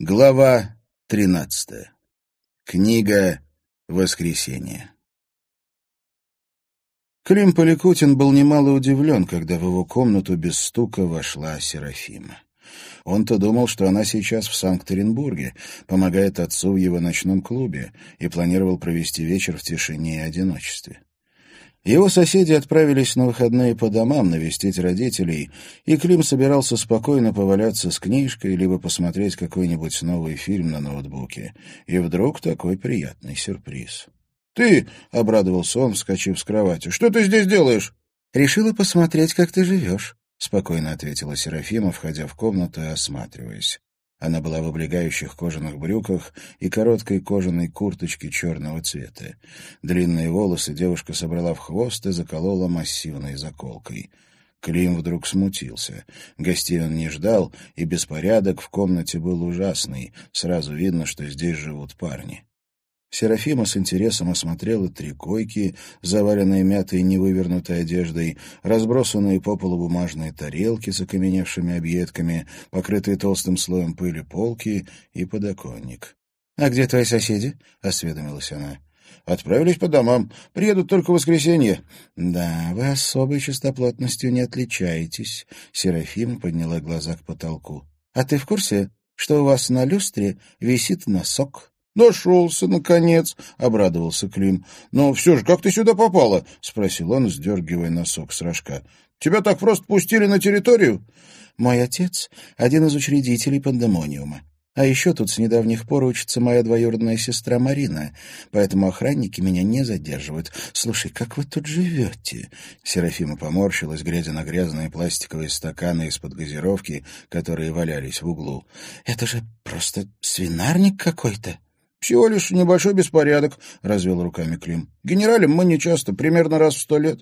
Глава тринадцатая. Книга «Воскресенье». Клим Поликутин был немало удивлен, когда в его комнату без стука вошла Серафима. Он-то думал, что она сейчас в Санкт-Петербурге, помогает отцу в его ночном клубе, и планировал провести вечер в тишине и одиночестве. Его соседи отправились на выходные по домам навестить родителей, и Клим собирался спокойно поваляться с книжкой либо посмотреть какой-нибудь новый фильм на ноутбуке. И вдруг такой приятный сюрприз. «Ты!» — обрадовался он, вскочив с кровати. «Что ты здесь делаешь?» «Решила посмотреть, как ты живешь», — спокойно ответила Серафима, входя в комнату и осматриваясь. Она была в облегающих кожаных брюках и короткой кожаной курточке черного цвета. Длинные волосы девушка собрала в хвост и заколола массивной заколкой. Клим вдруг смутился. Гостей он не ждал, и беспорядок в комнате был ужасный. Сразу видно, что здесь живут парни. Серафима с интересом осмотрела три койки, заваленные мятой невывернутой одеждой, разбросанные по полу бумажные тарелки с окаменевшими объедками, покрытые толстым слоем пыли полки и подоконник. — А где твои соседи? — осведомилась она. — Отправились по домам. Приедут только в воскресенье. — Да, вы особой чистоплотностью не отличаетесь. Серафима подняла глаза к потолку. — А ты в курсе, что у вас на люстре висит носок? «Нашелся, наконец!» — обрадовался Клим. «Но все же, как ты сюда попала?» — спросил он, сдергивая носок с рожка. «Тебя так просто пустили на территорию?» «Мой отец — один из учредителей пандемониума. А еще тут с недавних пор учится моя двоюродная сестра Марина, поэтому охранники меня не задерживают. Слушай, как вы тут живете?» Серафима поморщилась, глядя на грязные пластиковые стаканы из-под газировки, которые валялись в углу. «Это же просто свинарник какой-то!» «Всего лишь небольшой беспорядок», — развел руками Клим. «Генералем мы не часто, примерно раз в сто лет».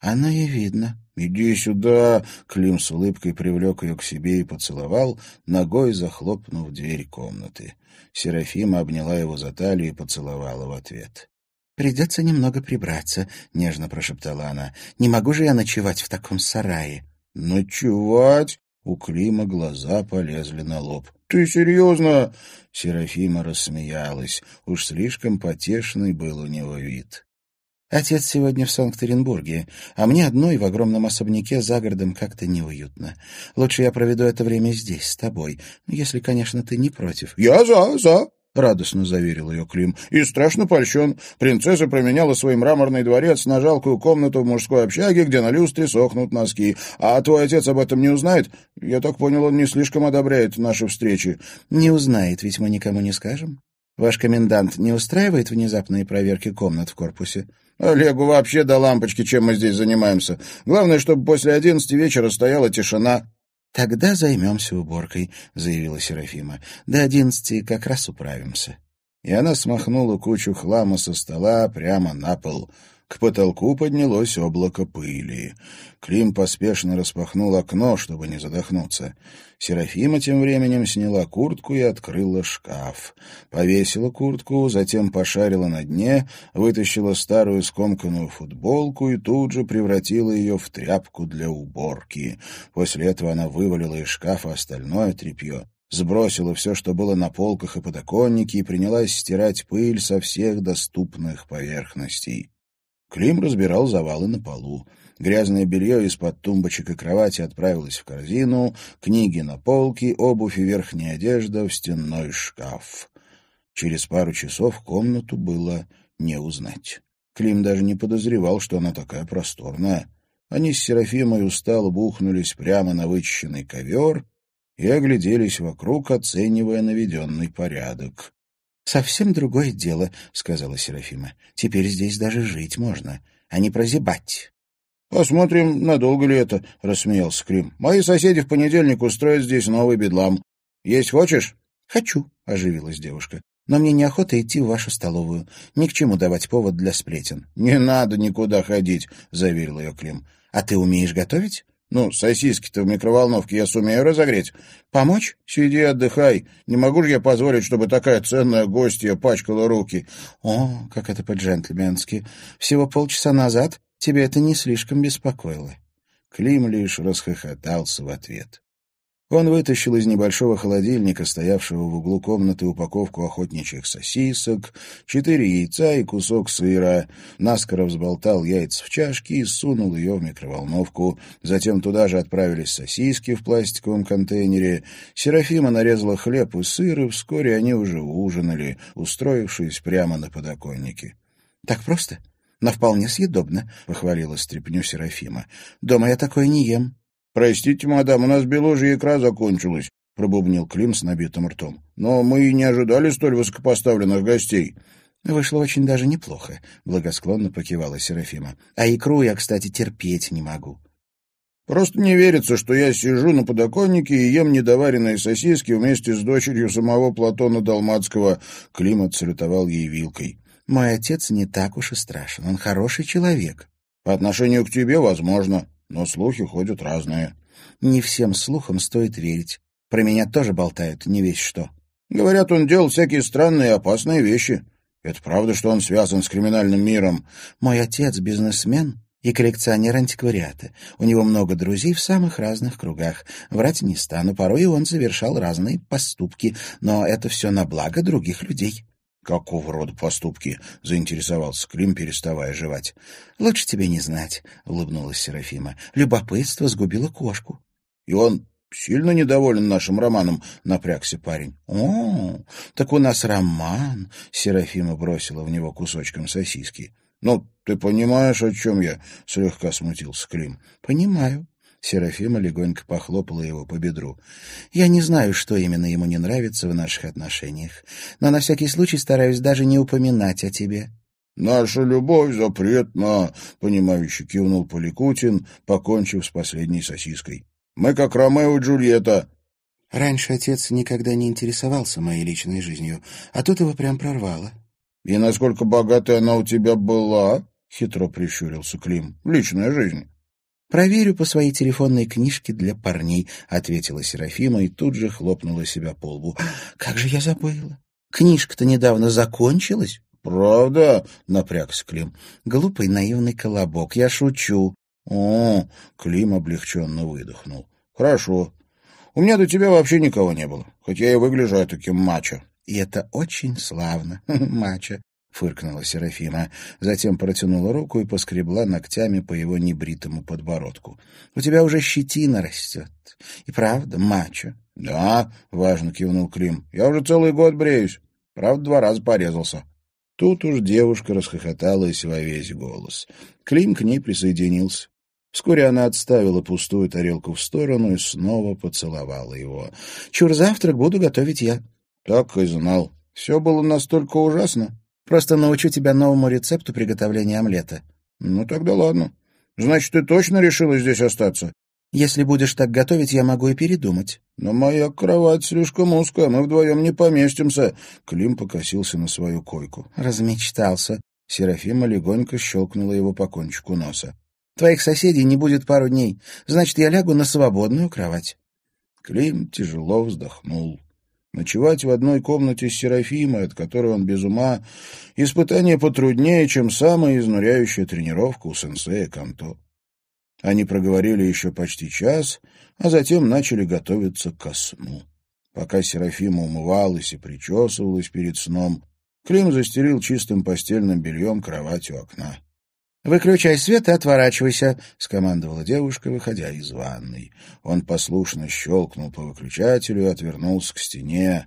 «Оно и видно». «Иди сюда!» — Клим с улыбкой привлек ее к себе и поцеловал, ногой захлопнув дверь комнаты. Серафима обняла его за талию и поцеловала в ответ. «Придется немного прибраться», — нежно прошептала она. «Не могу же я ночевать в таком сарае». «Ночевать?» У Клима глаза полезли на лоб. «Ты серьезно?» Серафима рассмеялась. Уж слишком потешный был у него вид. «Отец сегодня в Санкт-Петербурге, а мне одной в огромном особняке за городом как-то неуютно. Лучше я проведу это время здесь, с тобой, если, конечно, ты не против». «Я за, за!» — радостно заверил ее Клим. «И страшно польщен. Принцесса променяла свой мраморный дворец на жалкую комнату в мужской общаге, где на люстре сохнут носки. А твой отец об этом не узнает? Я так понял, он не слишком одобряет наши встречи». «Не узнает, ведь мы никому не скажем. Ваш комендант не устраивает внезапные проверки комнат в корпусе?» «Олегу вообще до лампочки, чем мы здесь занимаемся. Главное, чтобы после одиннадцати вечера стояла тишина». «Тогда займемся уборкой», — заявила Серафима. «До одиннадцати как раз управимся». И она смахнула кучу хлама со стола прямо на пол — к потолку поднялось облако пыли. Клим поспешно распахнул окно, чтобы не задохнуться. Серафима тем временем сняла куртку и открыла шкаф. Повесила куртку, затем пошарила на дне, вытащила старую скомканную футболку и тут же превратила ее в тряпку для уборки. После этого она вывалила из шкафа остальное тряпье сбросила все, что было на полках и подоконнике, и принялась стирать пыль со всех доступных поверхностей. Клим разбирал завалы на полу. Грязное белье из-под тумбочек и кровати отправилось в корзину, книги на полке, обувь и верхняя одежда в стенной шкаф. Через пару часов комнату было не узнать. Клим даже не подозревал, что она такая просторная. Они с Серафимой устало бухнулись прямо на вычищенный ковер и огляделись вокруг, оценивая наведенный порядок. «Совсем другое дело», — сказала Серафима. «Теперь здесь даже жить можно, а не прозябать». «Посмотрим, надолго ли это», — рассмеялся Клим. «Мои соседи в понедельник устроят здесь новый бедлам. Есть хочешь?» «Хочу», — оживилась девушка. «Но мне неохота идти в вашу столовую. Ни к чему давать повод для сплетен». «Не надо никуда ходить», — заверил ее Клим. «А ты умеешь готовить?» Ну, сосиски-то в микроволновке я сумею разогреть. Помочь? Сиди, отдыхай. Не могу же я позволить, чтобы такая ценная гостья пачкала руки. О, как это по-джентльменски. Всего полчаса назад тебе это не слишком беспокоило. Клим лишь расхохотался в ответ. Он вытащил из небольшого холодильника, стоявшего в углу комнаты, упаковку охотничьих сосисок, четыре яйца и кусок сыра, наскоро взболтал яйца в чашке и сунул ее в микроволновку. Затем туда же отправились сосиски в пластиковом контейнере. Серафима нарезала хлеб и сыр, и вскоре они уже ужинали, устроившись прямо на подоконнике. — Так просто, но вполне съедобно, — похвалила стряпню Серафима. — Дома я такое не ем. «Простите, мадам, у нас белужья икра закончилась», — пробубнил Клим с набитым ртом. «Но мы и не ожидали столь высокопоставленных гостей». «Вышло очень даже неплохо», — благосклонно покивала Серафима. «А икру я, кстати, терпеть не могу». «Просто не верится, что я сижу на подоконнике и ем недоваренные сосиски вместе с дочерью самого Платона Далмацкого», — Клим отсалютовал ей вилкой. «Мой отец не так уж и страшен, он хороший человек». «По отношению к тебе, возможно», но слухи ходят разные. Не всем слухам стоит верить. Про меня тоже болтают, не весь что. Говорят, он делал всякие странные и опасные вещи. Это правда, что он связан с криминальным миром? Мой отец бизнесмен и коллекционер антиквариата. У него много друзей в самых разных кругах. Врать не стану, порой он совершал разные поступки, но это все на благо других людей. «Какого рода поступки?» — заинтересовался Клим, переставая жевать. «Лучше тебе не знать», — улыбнулась Серафима. «Любопытство сгубило кошку». «И он сильно недоволен нашим романом?» — напрягся парень. «О, так у нас роман!» — Серафима бросила в него кусочком сосиски. «Ну, ты понимаешь, о чем я?» — слегка смутился Клим. «Понимаю», Серафима легонько похлопала его по бедру. «Я не знаю, что именно ему не нравится в наших отношениях, но на всякий случай стараюсь даже не упоминать о тебе». «Наша любовь запретна», — понимающе кивнул Поликутин, покончив с последней сосиской. «Мы как Ромео и Джульетта». Раньше отец никогда не интересовался моей личной жизнью, а тут его прям прорвало. «И насколько богатой она у тебя была?» — хитро прищурился Клим. «Личная жизнь». «Проверю по своей телефонной книжке для парней», — ответила Серафима и тут же хлопнула себя по лбу. «Как же я забыла! Книжка-то недавно закончилась». «Правда?» — напрягся Клим. «Глупый наивный колобок, я шучу». «О!» — Клим облегченно выдохнул. «Хорошо. У меня до тебя вообще никого не было, хоть я и выгляжу таким мачо». «И это очень славно, мачо. — фыркнула Серафима. Затем протянула руку и поскребла ногтями по его небритому подбородку. — У тебя уже щетина растет. И правда, мачо. — Да, — важно кивнул Клим. — Я уже целый год бреюсь. Правда, два раза порезался. Тут уж девушка расхохоталась во весь голос. Клим к ней присоединился. Вскоре она отставила пустую тарелку в сторону и снова поцеловала его. — Чур, завтрак буду готовить я. — Так и знал. Все было настолько ужасно. Просто научу тебя новому рецепту приготовления омлета». «Ну, тогда ладно. Значит, ты точно решила здесь остаться?» «Если будешь так готовить, я могу и передумать». «Но моя кровать слишком узкая, мы вдвоем не поместимся». Клим покосился на свою койку. «Размечтался». Серафима легонько щелкнула его по кончику носа. «Твоих соседей не будет пару дней. Значит, я лягу на свободную кровать». Клим тяжело вздохнул. Ночевать в одной комнате с Серафимой, от которой он без ума, испытание потруднее, чем самая изнуряющая тренировка у сенсея Канто. Они проговорили еще почти час, а затем начали готовиться ко сну. Пока Серафима умывалась и причесывалась перед сном, Клим застелил чистым постельным бельем кровать у окна. «Выключай свет и отворачивайся», — скомандовала девушка, выходя из ванной. Он послушно щелкнул по выключателю и отвернулся к стене.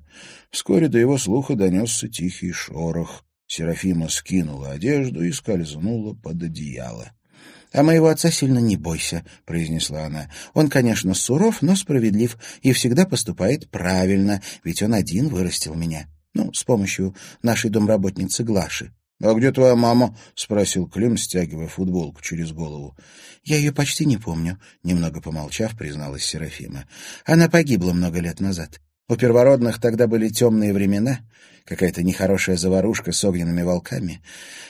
Вскоре до его слуха донесся тихий шорох. Серафима скинула одежду и скользнула под одеяло. — А моего отца сильно не бойся, — произнесла она. — Он, конечно, суров, но справедлив и всегда поступает правильно, ведь он один вырастил меня. Ну, с помощью нашей домработницы Глаши. «А где твоя мама?» — спросил Клим, стягивая футболку через голову. «Я ее почти не помню», — немного помолчав, призналась Серафима. «Она погибла много лет назад. У первородных тогда были темные времена, какая-то нехорошая заварушка с огненными волками.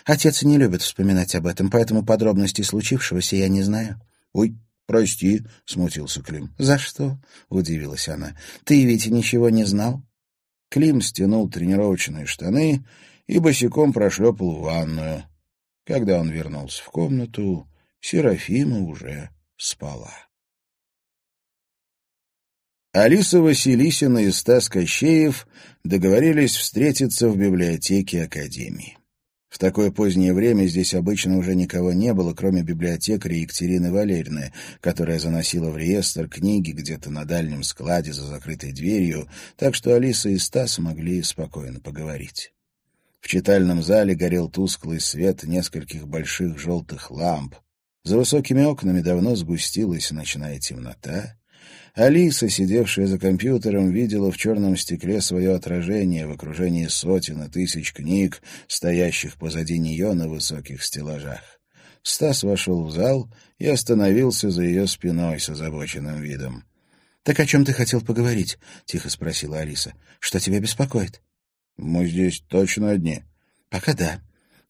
Отец не любит вспоминать об этом, поэтому подробностей случившегося я не знаю». «Ой, прости», — смутился Клим. «За что?» — удивилась она. «Ты ведь ничего не знал?» Клим стянул тренировочные штаны и босиком прошлепал в ванную. Когда он вернулся в комнату, Серафима уже спала. Алиса Василисина и Стас Кощеев договорились встретиться в библиотеке Академии. В такое позднее время здесь обычно уже никого не было, кроме библиотекаря Екатерины Валерьевны, которая заносила в реестр книги где-то на дальнем складе за закрытой дверью, так что Алиса и Стас могли спокойно поговорить. В читальном зале горел тусклый свет нескольких больших желтых ламп. За высокими окнами давно сгустилась ночная темнота, Алиса, сидевшая за компьютером, видела в черном стекле свое отражение в окружении сотен и тысяч книг, стоящих позади нее на высоких стеллажах. Стас вошел в зал и остановился за ее спиной с озабоченным видом. — Так о чем ты хотел поговорить? — тихо спросила Алиса. — Что тебя беспокоит? — Мы здесь точно одни. — Пока да.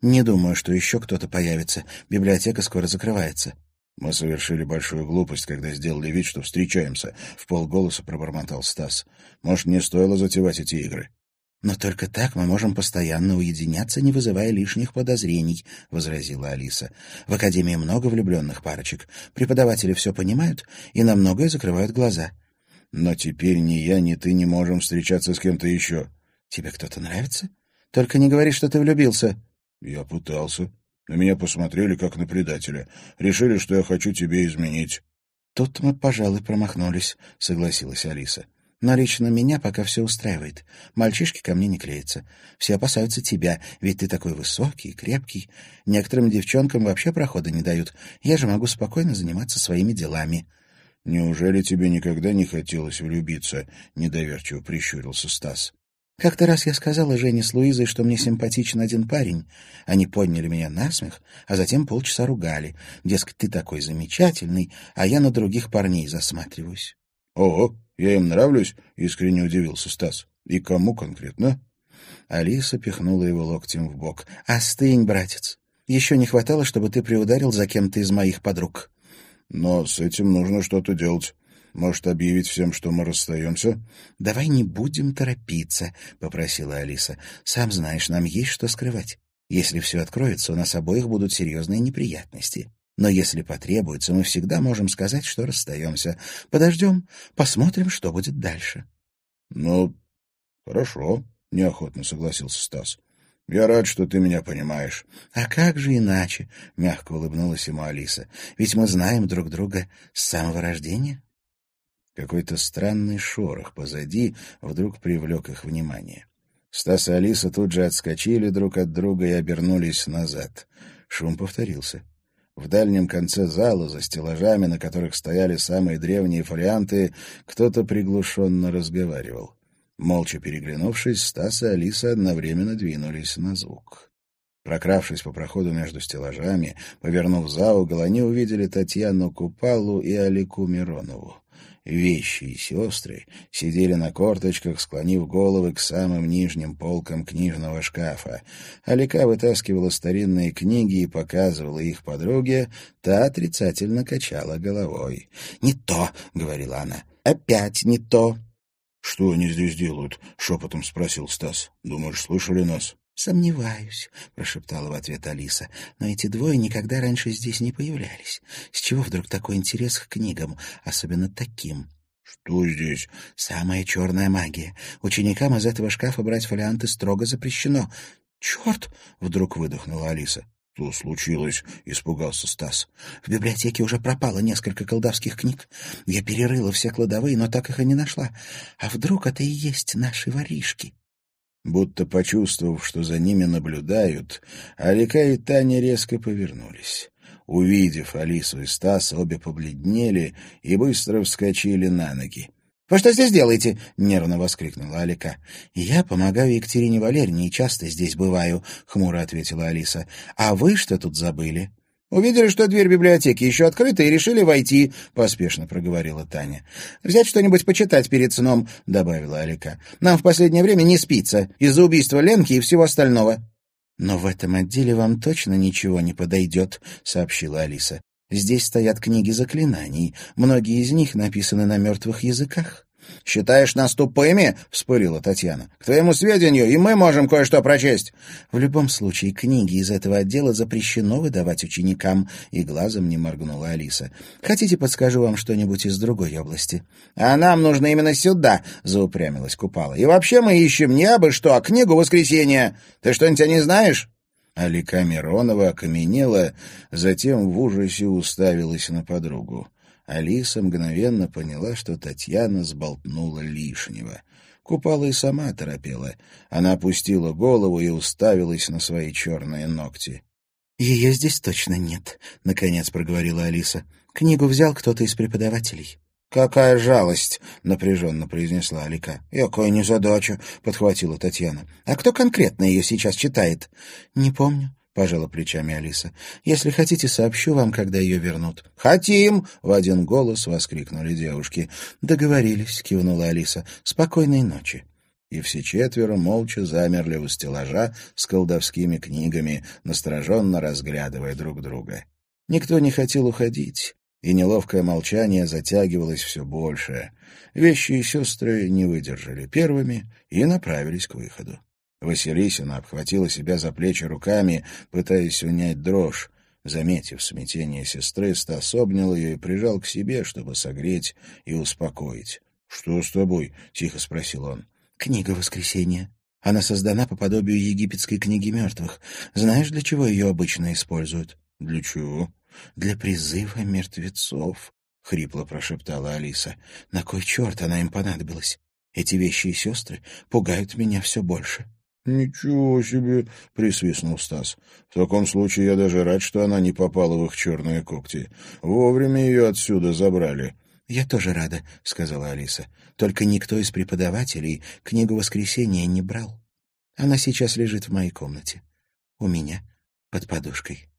Не думаю, что еще кто-то появится. Библиотека скоро закрывается. «Мы совершили большую глупость, когда сделали вид, что встречаемся», — в полголоса пробормотал Стас. «Может, не стоило затевать эти игры?» «Но только так мы можем постоянно уединяться, не вызывая лишних подозрений», — возразила Алиса. «В Академии много влюбленных парочек. Преподаватели все понимают и на многое закрывают глаза». «Но теперь ни я, ни ты не можем встречаться с кем-то еще». «Тебе кто-то нравится? Только не говори, что ты влюбился». «Я пытался», на меня посмотрели, как на предателя. Решили, что я хочу тебе изменить. — Тут мы, пожалуй, промахнулись, — согласилась Алиса. — Но лично меня пока все устраивает. Мальчишки ко мне не клеятся. Все опасаются тебя, ведь ты такой высокий, крепкий. Некоторым девчонкам вообще прохода не дают. Я же могу спокойно заниматься своими делами. — Неужели тебе никогда не хотелось влюбиться? — недоверчиво прищурился Стас. Как-то раз я сказала Жене с Луизой, что мне симпатичен один парень. Они подняли меня на смех, а затем полчаса ругали. Дескать, ты такой замечательный, а я на других парней засматриваюсь. — Ого, я им нравлюсь? — искренне удивился Стас. — И кому конкретно? Алиса пихнула его локтем в бок. — Остынь, братец. Еще не хватало, чтобы ты приударил за кем-то из моих подруг. — Но с этим нужно что-то делать. Может, объявить всем, что мы расстаемся? — Давай не будем торопиться, — попросила Алиса. — Сам знаешь, нам есть что скрывать. Если все откроется, у нас обоих будут серьезные неприятности. Но если потребуется, мы всегда можем сказать, что расстаемся. Подождем, посмотрим, что будет дальше. — Ну, хорошо, — неохотно согласился Стас. — Я рад, что ты меня понимаешь. — А как же иначе? — мягко улыбнулась ему Алиса. — Ведь мы знаем друг друга с самого рождения. Какой-то странный шорох позади вдруг привлек их внимание. Стас и Алиса тут же отскочили друг от друга и обернулись назад. Шум повторился. В дальнем конце зала, за стеллажами, на которых стояли самые древние фолианты, кто-то приглушенно разговаривал. Молча переглянувшись, Стас и Алиса одновременно двинулись на звук. Прокравшись по проходу между стеллажами, повернув за угол, они увидели Татьяну Купалу и Алику Миронову вещи и сестры сидели на корточках, склонив головы к самым нижним полкам книжного шкафа. Алика вытаскивала старинные книги и показывала их подруге, та отрицательно качала головой. «Не то!» — говорила она. «Опять не то!» «Что они здесь делают?» — шепотом спросил Стас. «Думаешь, слышали нас?» «Сомневаюсь», — прошептала в ответ Алиса. «Но эти двое никогда раньше здесь не появлялись. С чего вдруг такой интерес к книгам, особенно таким?» «Что здесь?» «Самая черная магия. Ученикам из этого шкафа брать фолианты строго запрещено». «Черт!» — вдруг выдохнула Алиса. «Что случилось?» — испугался Стас. «В библиотеке уже пропало несколько колдовских книг. Я перерыла все кладовые, но так их и не нашла. А вдруг это и есть наши воришки?» Будто почувствовав, что за ними наблюдают, Алика и Таня резко повернулись. Увидев Алису и Стаса, обе побледнели и быстро вскочили на ноги. «Вы что здесь делаете?» — нервно воскликнула Алика. «Я помогаю Екатерине Валерьевне и часто здесь бываю», — хмуро ответила Алиса. «А вы что тут забыли?» «Увидели, что дверь библиотеки еще открыта, и решили войти», — поспешно проговорила Таня. «Взять что-нибудь почитать перед сном», — добавила Алика. «Нам в последнее время не спится из-за убийства Ленки и всего остального». «Но в этом отделе вам точно ничего не подойдет», — сообщила Алиса. «Здесь стоят книги заклинаний. Многие из них написаны на мертвых языках. «Считаешь нас тупыми?» — вспылила Татьяна. «К твоему сведению, и мы можем кое-что прочесть». «В любом случае, книги из этого отдела запрещено выдавать ученикам», — и глазом не моргнула Алиса. «Хотите, подскажу вам что-нибудь из другой области?» «А нам нужно именно сюда», — заупрямилась Купала. «И вообще мы ищем не абы что, а книгу «Воскресенье». Ты что-нибудь о ней знаешь?» Алика Миронова окаменела, затем в ужасе уставилась на подругу. Алиса мгновенно поняла, что Татьяна сболтнула лишнего. Купала и сама торопела. Она опустила голову и уставилась на свои черные ногти. «Ее здесь точно нет», — наконец проговорила Алиса. «Книгу взял кто-то из преподавателей». «Какая жалость!» — напряженно произнесла Алика. «Якая незадача!» — подхватила Татьяна. «А кто конкретно ее сейчас читает?» «Не помню», — пожала плечами Алиса. «Если хотите, сообщу вам, когда ее вернут». «Хотим!» — в один голос воскликнули девушки. «Договорились», — кивнула Алиса. «Спокойной ночи». И все четверо молча замерли у стеллажа с колдовскими книгами, настороженно разглядывая друг друга. Никто не хотел уходить и неловкое молчание затягивалось все больше. Вещи и сестры не выдержали первыми и направились к выходу. Василисина обхватила себя за плечи руками, пытаясь унять дрожь. Заметив смятение сестры, Стас обнял ее и прижал к себе, чтобы согреть и успокоить. — Что с тобой? — тихо спросил он. — Книга Воскресения. Она создана по подобию египетской книги мертвых. Знаешь, для чего ее обычно используют? — Для чего? для призыва мертвецов», — хрипло прошептала Алиса. «На кой черт она им понадобилась? Эти вещи и сестры пугают меня все больше». «Ничего себе!» — присвистнул Стас. «В таком случае я даже рад, что она не попала в их черные когти. Вовремя ее отсюда забрали». «Я тоже рада», — сказала Алиса. «Только никто из преподавателей книгу «Воскресенье» не брал. Она сейчас лежит в моей комнате. У меня под подушкой».